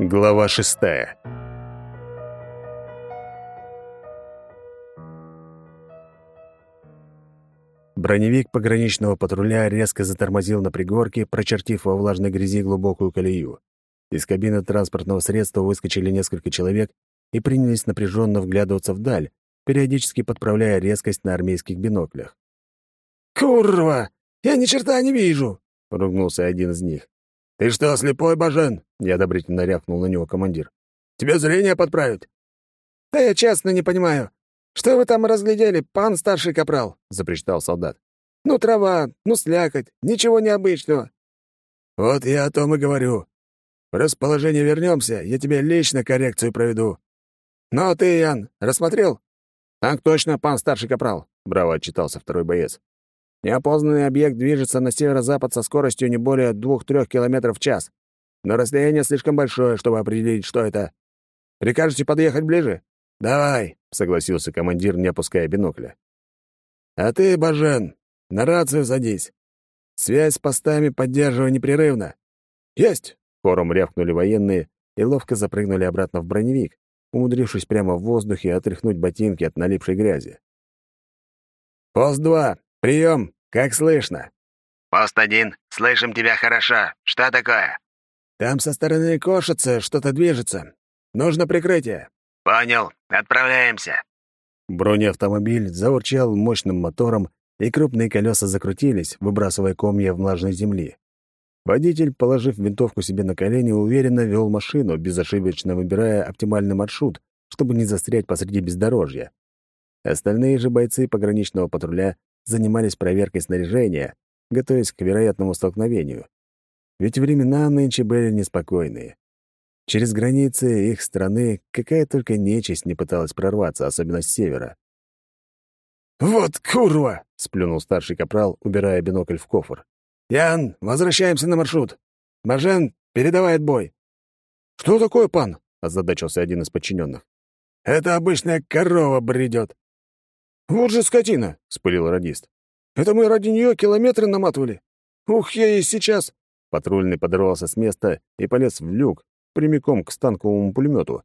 Глава шестая. Броневик пограничного патруля резко затормозил на пригорке, прочертив во влажной грязи глубокую колею. Из кабины транспортного средства выскочили несколько человек и принялись напряженно вглядываться вдаль, периодически подправляя резкость на армейских биноклях. «Курва! Я ни черта не вижу!» — ругнулся один из них. «Ты что, слепой, Бажен?» — неодобрительно рявкнул на него командир. «Тебе зрение подправить?» «Да я честно не понимаю. Что вы там разглядели, пан старший капрал?» — запричитал солдат. «Ну, трава, ну, слякоть, ничего необычного». «Вот я о том и говорю. В расположение вернемся, я тебе лично коррекцию проведу». «Ну, а ты, Ян, рассмотрел?» «Так точно, пан старший капрал», — браво отчитался второй боец. Неопознанный объект движется на северо-запад со скоростью не более двух-трех километров в час. Но расстояние слишком большое, чтобы определить, что это. Прикажете подъехать ближе? Давай, согласился командир, не опуская бинокля. А ты, Бажен, на рацию садись. Связь с постами поддерживай непрерывно. Есть! Хором рявкнули военные и ловко запрыгнули обратно в броневик, умудрившись прямо в воздухе отряхнуть ботинки от налипшей грязи. «Пост два! Прием! Как слышно?» «Пост один. Слышим тебя хорошо. Что такое?» «Там со стороны кошицы что-то движется. Нужно прикрытие». «Понял. Отправляемся». Бронеавтомобиль заурчал мощным мотором, и крупные колеса закрутились, выбрасывая комья влажной земли. Водитель, положив винтовку себе на колени, уверенно вел машину, безошибочно выбирая оптимальный маршрут, чтобы не застрять посреди бездорожья. Остальные же бойцы пограничного патруля занимались проверкой снаряжения, готовясь к вероятному столкновению. Ведь времена нынче были неспокойные. Через границы их страны какая только нечисть не пыталась прорваться, особенно с севера. «Вот курва!» — сплюнул старший капрал, убирая бинокль в кофр. «Ян, возвращаемся на маршрут. Бажен, передавай отбой». «Что такое, пан?» — озадачился один из подчиненных. «Это обычная корова бредет. «Вот же скотина!» — спылил радист. «Это мы ради нее километры наматывали. Ух, я и сейчас...» Патрульный подорвался с места и полез в люк, прямиком к станковому пулемету.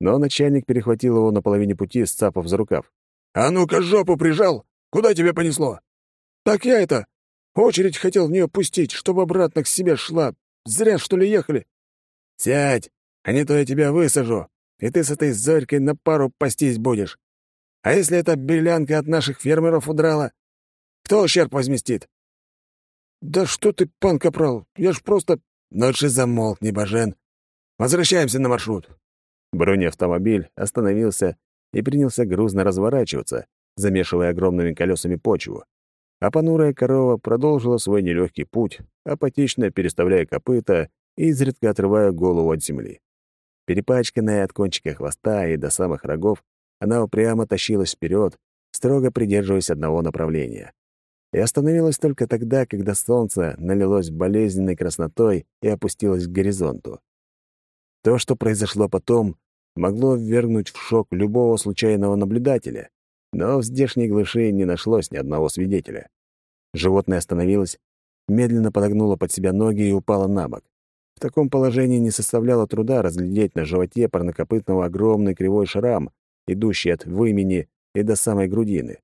Но начальник перехватил его на половине пути, сцапав за рукав. «А ну-ка, жопу прижал! Куда тебя понесло?» «Так я это... Очередь хотел в нее пустить, чтобы обратно к себе шла. Зря, что ли, ехали?» «Сядь, а не то я тебя высажу, и ты с этой Зорькой на пару пастись будешь. А если эта белянка от наших фермеров удрала? Кто ущерб возместит?» «Да что ты, пан Капрал, я ж просто...» «Лучше замолкни, Бажен. Возвращаемся на маршрут». Бронеавтомобиль остановился и принялся грузно разворачиваться, замешивая огромными колесами почву. А понурая корова продолжила свой нелегкий путь, апатично переставляя копыта и изредка отрывая голову от земли. Перепачканная от кончика хвоста и до самых рогов, она упрямо тащилась вперед, строго придерживаясь одного направления. И остановилась только тогда, когда солнце налилось болезненной краснотой и опустилось к горизонту. То, что произошло потом, могло ввергнуть в шок любого случайного наблюдателя, но в здешней глуши не нашлось ни одного свидетеля. Животное остановилось, медленно подогнуло под себя ноги и упало на бок. В таком положении не составляло труда разглядеть на животе парнокопытного огромный кривой шрам, идущий от вымени и до самой грудины.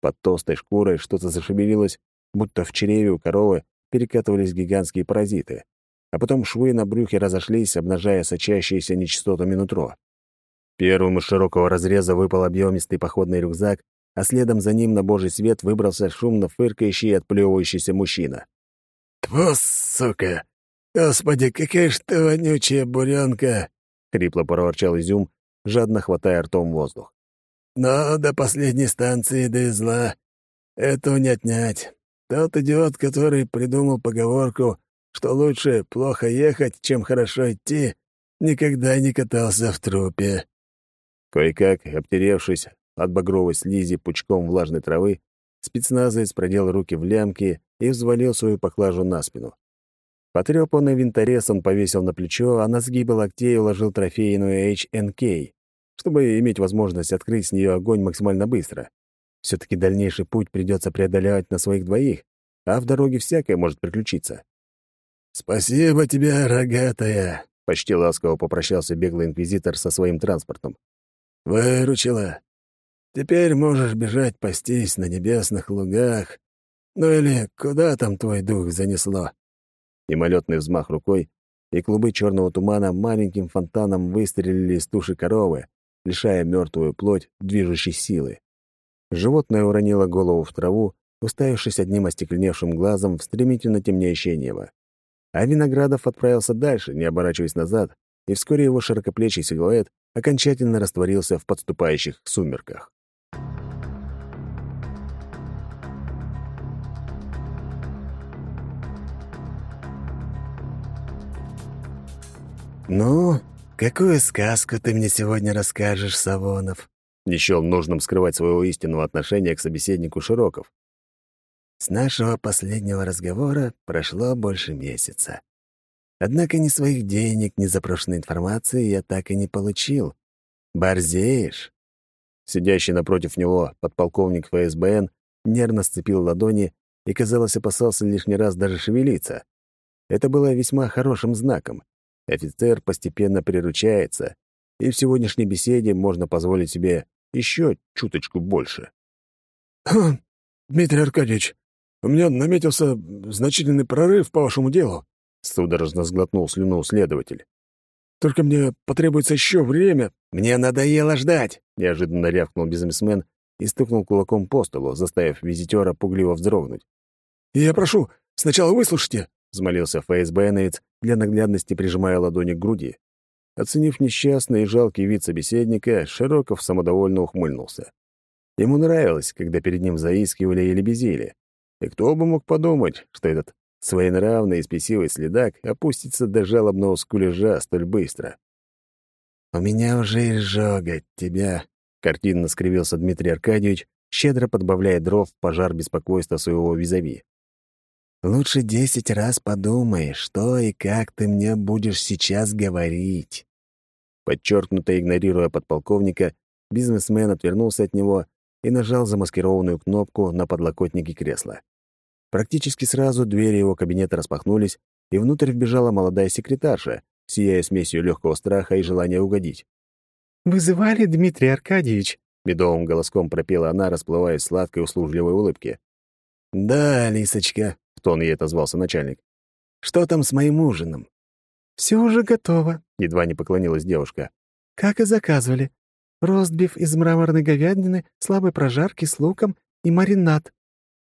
Под толстой шкурой что-то зашевелилось, будто в чреве у коровы перекатывались гигантские паразиты, а потом швы на брюхе разошлись, обнажая сочащиеся нечистотами нутро. Первым из широкого разреза выпал объемистый походный рюкзак, а следом за ним на божий свет выбрался шумно фыркающий и отплевывающийся мужчина. «Тьфу, сука! Господи, какая ж ты вонючая буренка!» — хрипло проворчал Изюм, жадно хватая ртом воздух. «Но до последней станции довезла. Это не отнять. Тот идиот, который придумал поговорку, что лучше плохо ехать, чем хорошо идти, никогда не катался в трупе». Кое-как, обтеревшись от багровой слизи пучком влажной травы, спецназовец продел руки в лямки и взвалил свою поклажу на спину. Потрёпанный винторез он повесил на плечо, а на сгибы локтей уложил трофейную HNK чтобы иметь возможность открыть с нее огонь максимально быстро. все таки дальнейший путь придется преодолевать на своих двоих, а в дороге всякое может приключиться. «Спасибо тебе, рогатая!» — почти ласково попрощался беглый инквизитор со своим транспортом. «Выручила. Теперь можешь бежать пастись на небесных лугах. Ну или куда там твой дух занесло?» Мимолетный взмах рукой, и клубы черного тумана маленьким фонтаном выстрелили из туши коровы, лишая мертвую плоть движущей силы. Животное уронило голову в траву, уставившись одним остекленевшим глазом в стремительно темнеющее небо. А Виноградов отправился дальше, не оборачиваясь назад, и вскоре его широкоплечий силуэт окончательно растворился в подступающих сумерках. «Ну, какую сказку ты мне сегодня расскажешь, Савонов?» Не счел нужным скрывать своего истинного отношения к собеседнику Широков. «С нашего последнего разговора прошло больше месяца. Однако ни своих денег, ни запрошенной информации я так и не получил. Борзеешь?» Сидящий напротив него подполковник ФСБН нервно сцепил ладони и, казалось, опасался лишний раз даже шевелиться. Это было весьма хорошим знаком. Офицер постепенно приручается, и в сегодняшней беседе можно позволить себе еще чуточку больше. «Хм, «Дмитрий Аркадьевич, у меня наметился значительный прорыв по вашему делу», — судорожно сглотнул слюну следователь. «Только мне потребуется еще время». «Мне надоело ждать», — неожиданно рявкнул бизнесмен и стукнул кулаком по столу, заставив визитера пугливо вздрогнуть. «Я прошу, сначала выслушайте», — взмолился ФСБНовец, для наглядности прижимая ладони к груди. Оценив несчастный и жалкий вид собеседника, Широков самодовольно ухмыльнулся. Ему нравилось, когда перед ним заискивали или безили. И кто бы мог подумать, что этот своенравный и спесивый следак опустится до жалобного скулежа столь быстро. «У меня уже изжога тебя», — картинно скривился Дмитрий Аркадьевич, щедро подбавляя дров в пожар беспокойства своего визави. Лучше десять раз подумай, что и как ты мне будешь сейчас говорить. Подчеркнуто игнорируя подполковника, бизнесмен отвернулся от него и нажал замаскированную кнопку на подлокотнике кресла. Практически сразу двери его кабинета распахнулись, и внутрь вбежала молодая секретарша, сияя смесью легкого страха и желания угодить. «Вызывали, Дмитрий Аркадьевич?» — медовым голоском пропела она, расплываясь в сладкой услужливой улыбке. «Да, Лисочка», — в тон ей отозвался начальник. «Что там с моим ужином?» «Все уже готово», — едва не поклонилась девушка. «Как и заказывали. Ростбиф из мраморной говядины, слабой прожарки с луком и маринад».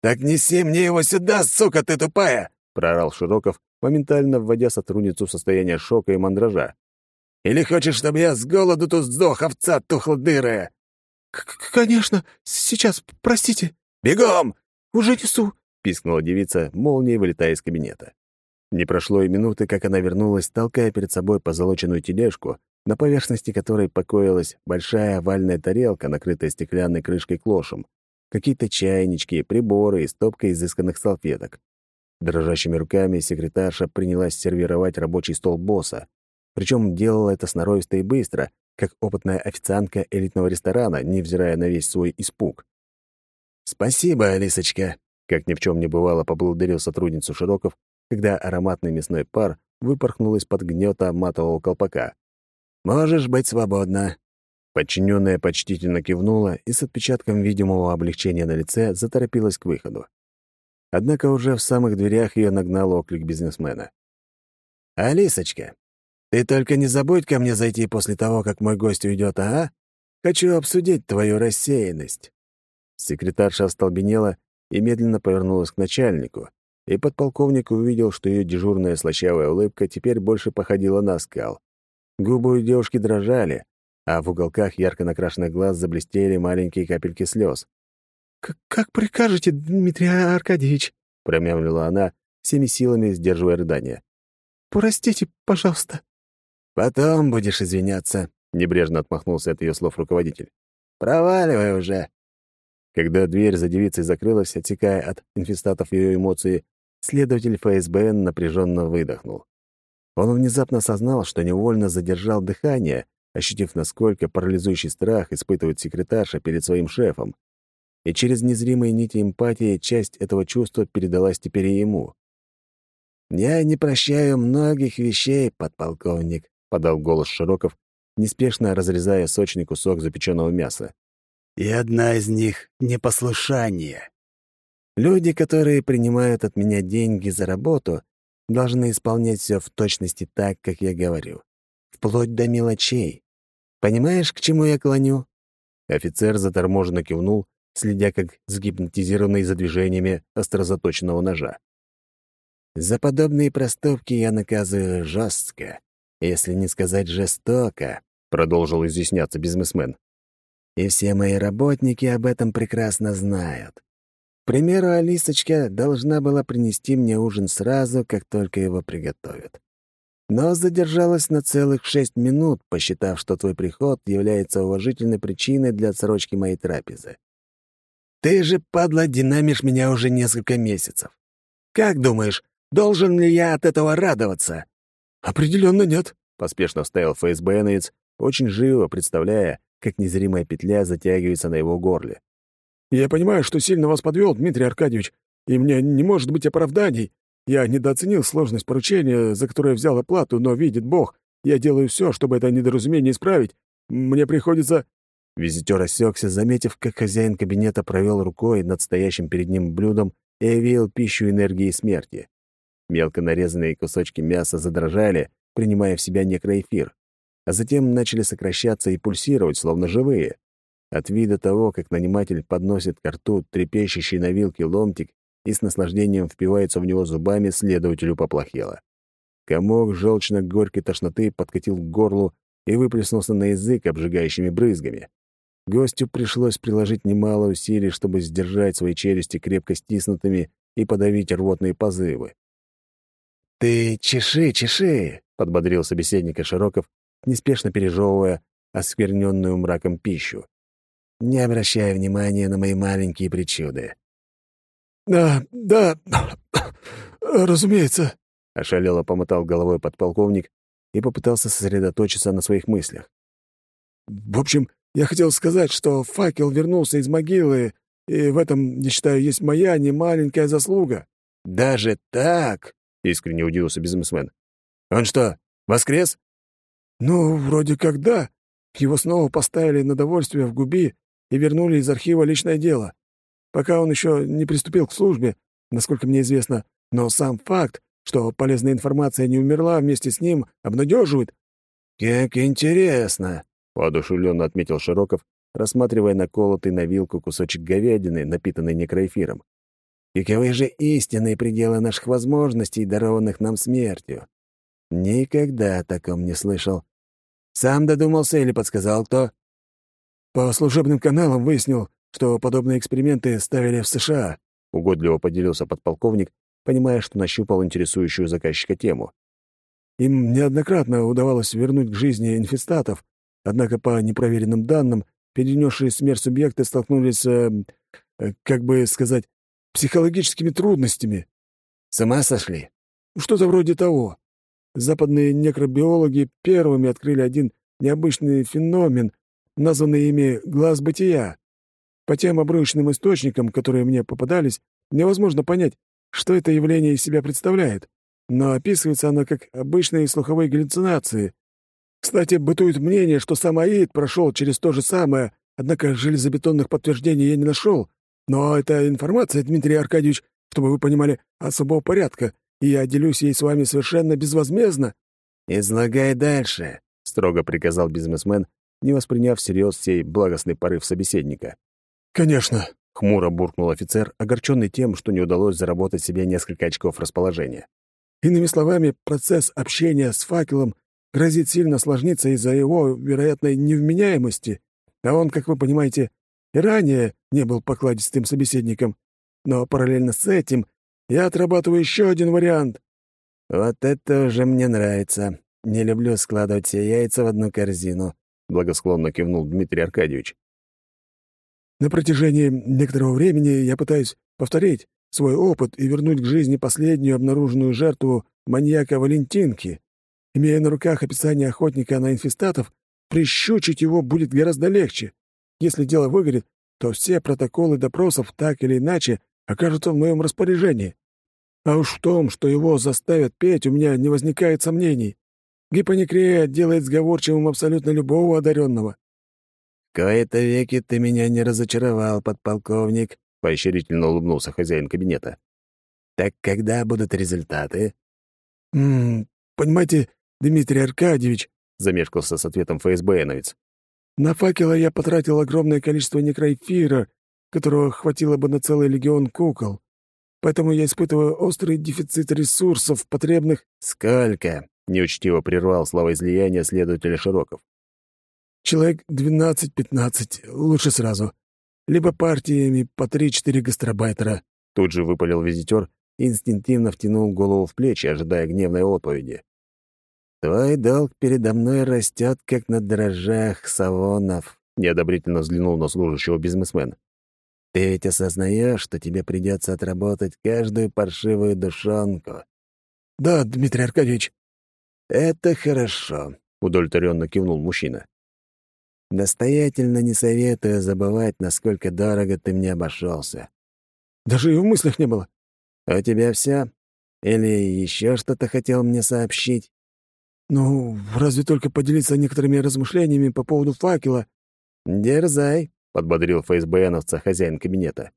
«Так неси мне его сюда, сука ты тупая!» — проорал Широков, моментально вводя сотрудницу в состояние шока и мандража. «Или хочешь, чтобы я с голоду тут сдох, овца тухлодырая?» «Конечно, сейчас, простите». «Бегом!» «Уже несу!» — пискнула девица, молнией вылетая из кабинета. Не прошло и минуты, как она вернулась, толкая перед собой позолоченную тележку, на поверхности которой покоилась большая овальная тарелка, накрытая стеклянной крышкой клошем, какие-то чайнички, приборы и стопка изысканных салфеток. Дрожащими руками секретарша принялась сервировать рабочий стол босса, причем делала это сноровисто и быстро, как опытная официантка элитного ресторана, невзирая на весь свой испуг. «Спасибо, Алисочка», — как ни в чем не бывало, поблагодарил сотрудницу Широков, когда ароматный мясной пар выпорхнул из-под гнета матового колпака. «Можешь быть свободна». Подчиненная почтительно кивнула и с отпечатком видимого облегчения на лице заторопилась к выходу. Однако уже в самых дверях ее нагнал оклик бизнесмена. «Алисочка, ты только не забудь ко мне зайти после того, как мой гость уйдет, а? Хочу обсудить твою рассеянность». Секретарша остолбенела и медленно повернулась к начальнику, и подполковник увидел, что ее дежурная слащавая улыбка теперь больше походила на скал. Губы у девушки дрожали, а в уголках ярко накрашенных глаз заблестели маленькие капельки слез. «Как прикажете, Дмитрий Аркадьевич?» — промямлила она, всеми силами сдерживая рыдание. «Простите, пожалуйста». «Потом будешь извиняться», — небрежно отмахнулся от ее слов руководитель. «Проваливай уже». Когда дверь за девицей закрылась, отсекая от инфестатов ее эмоции, следователь ФСБН напряженно выдохнул. Он внезапно осознал, что невольно задержал дыхание, ощутив, насколько парализующий страх испытывает секретарша перед своим шефом. И через незримые нити эмпатии часть этого чувства передалась теперь и ему. «Я не прощаю многих вещей, подполковник», — подал голос Широков, неспешно разрезая сочный кусок запеченного мяса. «И одна из них — непослушание. Люди, которые принимают от меня деньги за работу, должны исполнять все в точности так, как я говорю, вплоть до мелочей. Понимаешь, к чему я клоню?» Офицер заторможенно кивнул, следя как сгипнотизированный за движениями острозаточенного ножа. За подобные проступки я наказываю жестко, если не сказать жестоко, продолжил изъясняться бизнесмен. И все мои работники об этом прекрасно знают. К примеру, Алисочка должна была принести мне ужин сразу, как только его приготовят. Но задержалась на целых шесть минут, посчитав, что твой приход является уважительной причиной для отсрочки моей трапезы. Ты же, падла, динамишь меня уже несколько месяцев. Как думаешь, Должен ли я от этого радоваться?» «Определенно нет», — поспешно вставил ФСБНец, очень живо представляя, как незримая петля затягивается на его горле. «Я понимаю, что сильно вас подвел, Дмитрий Аркадьевич, и мне не может быть оправданий. Я недооценил сложность поручения, за которое взял оплату, но видит Бог, я делаю все, чтобы это недоразумение исправить. Мне приходится...» Визитер осекся, заметив, как хозяин кабинета провел рукой над стоящим перед ним блюдом и овеял пищу энергии смерти. Мелко нарезанные кусочки мяса задрожали, принимая в себя некроэфир, а затем начали сокращаться и пульсировать, словно живые. От вида того, как наниматель подносит к рту трепещущий на вилке ломтик и с наслаждением впивается в него зубами, следователю поплохело. Комок желчно-горькой тошноты подкатил к горлу и выплеснулся на язык обжигающими брызгами. Гостю пришлось приложить немало усилий, чтобы сдержать свои челюсти крепко стиснутыми и подавить рвотные позывы. «Ты чеши, чеши!» — подбодрил собеседника Широков, неспешно пережевывая оскверненную мраком пищу. «Не обращай внимания на мои маленькие причуды». «Да, да, разумеется», — ошалело помотал головой подполковник и попытался сосредоточиться на своих мыслях. «В общем, я хотел сказать, что факел вернулся из могилы, и в этом, я считаю, есть моя немаленькая заслуга». «Даже так?» — искренне удивился бизнесмен. «Он что, воскрес?» «Ну, вроде как да. Его снова поставили на довольствие в губи и вернули из архива личное дело. Пока он еще не приступил к службе, насколько мне известно, но сам факт, что полезная информация не умерла вместе с ним, обнадеживает». «Как интересно!» — воодушевленно отметил Широков, рассматривая наколотый на вилку кусочек говядины, напитанный некроэфиром. Каковы же истинные пределы наших возможностей, дарованных нам смертью? Никогда о таком не слышал. Сам додумался или подсказал кто? По служебным каналам выяснил, что подобные эксперименты ставили в США, угодливо поделился подполковник, понимая, что нащупал интересующую заказчика тему. Им неоднократно удавалось вернуть к жизни инфестатов, однако по непроверенным данным, перенесшие смерть субъекты столкнулись, э, э, как бы сказать, психологическими трудностями. С ума сошли? Что-то вроде того. Западные некробиологи первыми открыли один необычный феномен, названный ими «глаз бытия». По тем обрывочным источникам, которые мне попадались, невозможно понять, что это явление из себя представляет, но описывается оно как обычные слуховые галлюцинации. Кстати, бытует мнение, что сам Аид прошел через то же самое, однако железобетонных подтверждений я не нашел, но это информация, Дмитрий Аркадьевич, чтобы вы понимали, особого порядка, и я делюсь ей с вами совершенно безвозмездно». «Излагай дальше», — строго приказал бизнесмен, не восприняв всерьез сей благостный порыв собеседника. «Конечно», — хмуро буркнул офицер, огорченный тем, что не удалось заработать себе несколько очков расположения. «Иными словами, процесс общения с факелом грозит сильно осложниться из-за его вероятной невменяемости, а он, как вы понимаете, и ранее не был покладистым собеседником, но параллельно с этим я отрабатываю еще один вариант. Вот это уже мне нравится. Не люблю складывать все яйца в одну корзину, благосклонно кивнул Дмитрий Аркадьевич. На протяжении некоторого времени я пытаюсь повторить свой опыт и вернуть к жизни последнюю обнаруженную жертву маньяка Валентинки. Имея на руках описание охотника на инфестатов, прищучить его будет гораздо легче. Если дело выгорит, то все протоколы допросов так или иначе окажутся в моем распоряжении. А уж в том, что его заставят петь, у меня не возникает сомнений. Гипоникрея делает сговорчивым абсолютно любого одаренного. «Кое-то веки ты меня не разочаровал, подполковник», — поощрительно улыбнулся хозяин кабинета. «Так когда будут результаты?» «М -м, понимаете, Дмитрий Аркадьевич», — замешкался с ответом ФСБНовец, «на факела я потратил огромное количество некроэфира, которого хватило бы на целый легион кукол. Поэтому я испытываю острый дефицит ресурсов, потребных...» «Сколько?» — неучтиво прервал словоизлияние следователя Широков. «Человек двенадцать-пятнадцать, лучше сразу. Либо партиями по три-четыре гастробайтера». Тут же выпалил визитер и инстинктивно втянул голову в плечи, ожидая гневной отповеди. «Твой долг передо мной растет, как на дрожжах Савонов», — неодобрительно взглянул на служащего бизнесмен. «Ты ведь осознаешь, что тебе придется отработать каждую паршивую душонку?» «Да, Дмитрий Аркадьевич». «Это хорошо», — удовлетворенно кивнул мужчина. «Настоятельно не советую забывать, насколько дорого ты мне обошелся. «Даже и в мыслях не было». «А «У тебя все? Или еще что-то хотел мне сообщить?» «Ну, разве только поделиться некоторыми размышлениями по поводу факела». «Дерзай», — подбодрил ФСБНовца хозяин кабинета.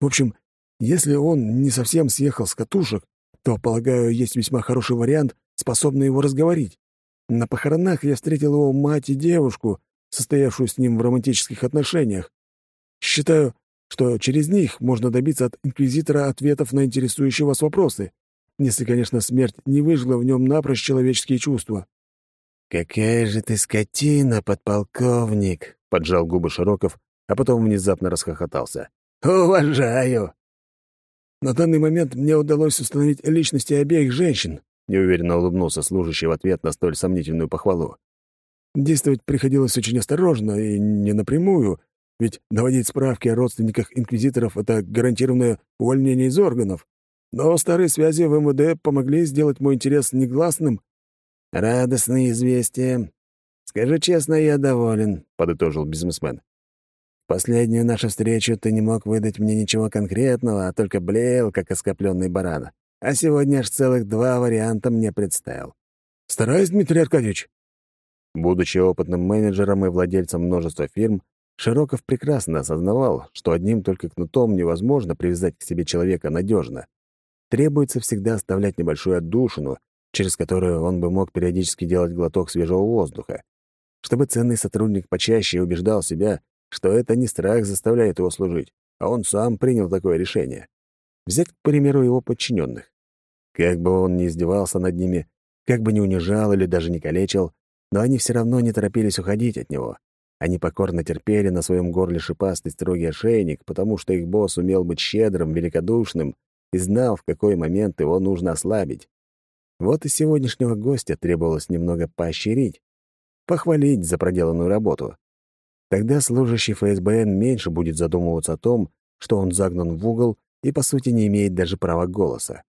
«В общем, если он не совсем съехал с катушек, то, полагаю, есть весьма хороший вариант, способный его разговорить. На похоронах я встретил его мать и девушку, состоявшую с ним в романтических отношениях. Считаю, что через них можно добиться от инквизитора ответов на интересующие вас вопросы если, конечно, смерть не выжгла в нем напрочь человеческие чувства. «Какая же ты скотина, подполковник!» — поджал губы Широков, а потом внезапно расхохотался. «Уважаю!» «На данный момент мне удалось установить личности обеих женщин», — неуверенно улыбнулся служащий в ответ на столь сомнительную похвалу. «Действовать приходилось очень осторожно и не напрямую, ведь наводить справки о родственниках инквизиторов — это гарантированное увольнение из органов. Но старые связи в МВД помогли сделать мой интерес негласным. «Радостные известия. Скажу честно, я доволен», — подытожил бизнесмен. «Последнюю нашу встречу ты не мог выдать мне ничего конкретного, а только блеял, как оскопленный баран. А сегодня аж целых два варианта мне представил». «Стараюсь, Дмитрий Аркадьевич». Будучи опытным менеджером и владельцем множества фирм, Широков прекрасно осознавал, что одним только кнутом невозможно привязать к себе человека надежно требуется всегда оставлять небольшую отдушину, через которую он бы мог периодически делать глоток свежего воздуха, чтобы ценный сотрудник почаще убеждал себя, что это не страх заставляет его служить, а он сам принял такое решение. Взять, к примеру, его подчиненных. Как бы он ни издевался над ними, как бы ни унижал или даже не калечил, но они все равно не торопились уходить от него. Они покорно терпели на своем горле шипастый строгий ошейник, потому что их босс умел быть щедрым, великодушным и знал, в какой момент его нужно ослабить. Вот и сегодняшнего гостя требовалось немного поощрить, похвалить за проделанную работу. Тогда служащий ФСБН меньше будет задумываться о том, что он загнан в угол и, по сути, не имеет даже права голоса.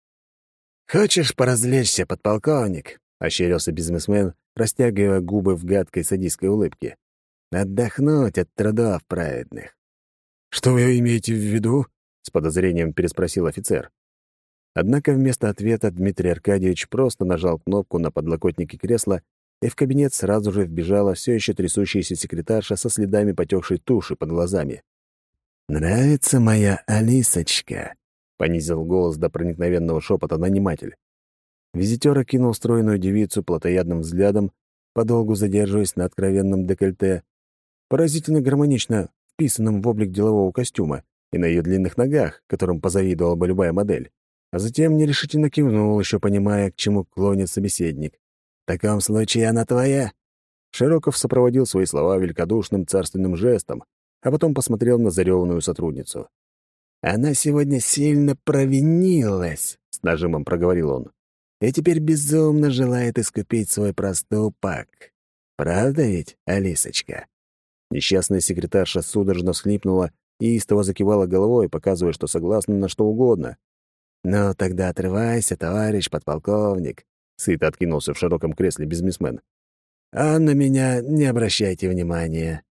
«Хочешь поразвлечься, подполковник?» — ощерился бизнесмен, растягивая губы в гадкой садистской улыбке. «Отдохнуть от трудов праведных». «Что вы имеете в виду?» — с подозрением переспросил офицер. Однако вместо ответа Дмитрий Аркадьевич просто нажал кнопку на подлокотнике кресла, и в кабинет сразу же вбежала все еще трясущаяся секретарша со следами потекшей туши под глазами. «Нравится моя Алисочка», — понизил голос до проникновенного шепота наниматель. Визитер окинул стройную девицу плотоядным взглядом, подолгу задерживаясь на откровенном декольте, поразительно гармонично вписанном в облик делового костюма, и на ее длинных ногах, которым позавидовала бы любая модель. А затем нерешительно кивнул, еще понимая, к чему клонит собеседник. «В таком случае она твоя?» Широков сопроводил свои слова великодушным царственным жестом, а потом посмотрел на зареванную сотрудницу. «Она сегодня сильно провинилась», — с нажимом проговорил он, «и теперь безумно желает искупить свой проступок. Правда ведь, Алисочка?» Несчастная секретарша судорожно всхлипнула и истово закивала головой, показывая, что согласна на что угодно. «Ну, тогда отрывайся, товарищ подполковник», — сыто откинулся в широком кресле бизнесмен. «А на меня не обращайте внимания».